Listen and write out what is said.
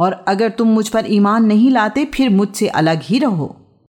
और अगर तुम मुझ पर ईमान नहीं लाते फिर मुझसे अलग ही रहो।